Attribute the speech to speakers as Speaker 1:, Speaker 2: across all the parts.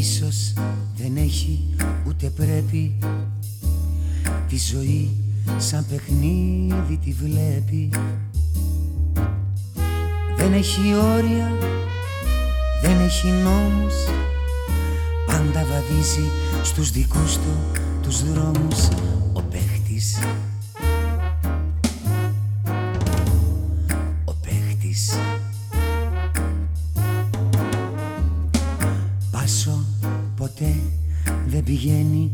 Speaker 1: Ίσως δεν έχει ούτε πρέπει. Τη ζωή σαν παιχνίδι τη βλέπει. Δεν έχει όρια, δεν έχει νόμους. Πάντα βαδίζει στους δικούς του τους δρόμους. Ο παίχτης Πάσο ποτέ δεν πηγαίνει.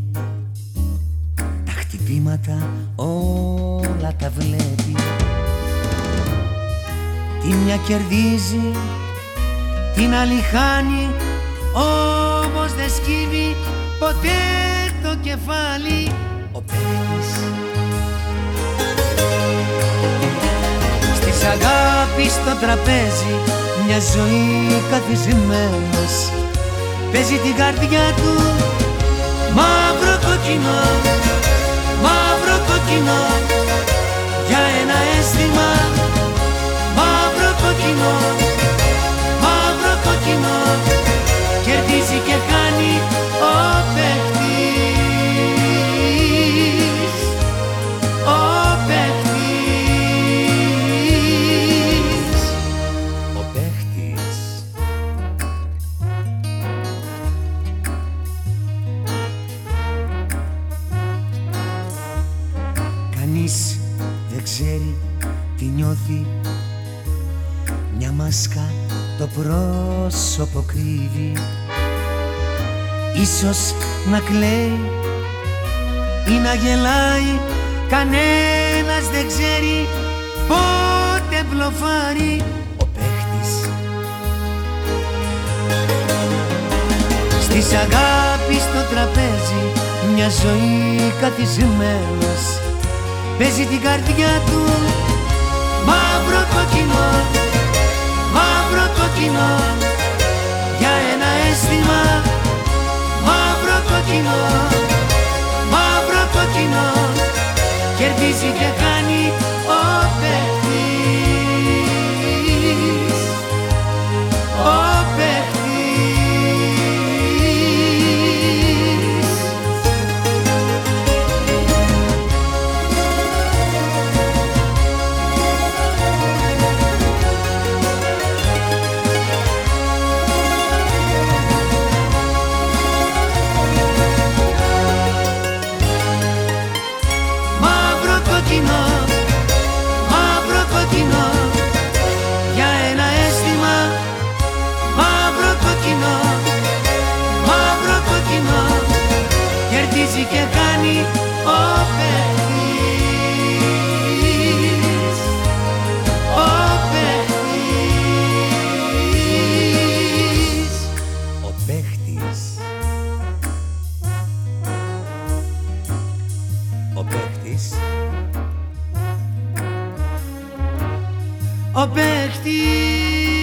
Speaker 1: Τα χτυπήματα όλα τα βλέπει. Τι μια κερδίζει, την άλλη χάνει. Όμως δεν σκύβει ποτέ το κεφάλι. Ο παίχτης Στις αγάπης στο τραπέζι μια ζωή καθισμένος Παίζει την καρδιά του Κανείς δεν ξέρει τι νιώθει. Μια μάσκα το πρόσωπο κρύβει. Ίσως να κλαίει ή να γελάει. Κανένας δεν ξέρει πότε μπλοφάρει Ο παίχτης. Στις αγάπης στο τραπέζι μια ζωή καθισμένος Παίζει την καρδιά του. Μαύρο κοκκινό Μαύρο κοκκινό για ένα αίσθημα Ο παίχτης Ο παίχτης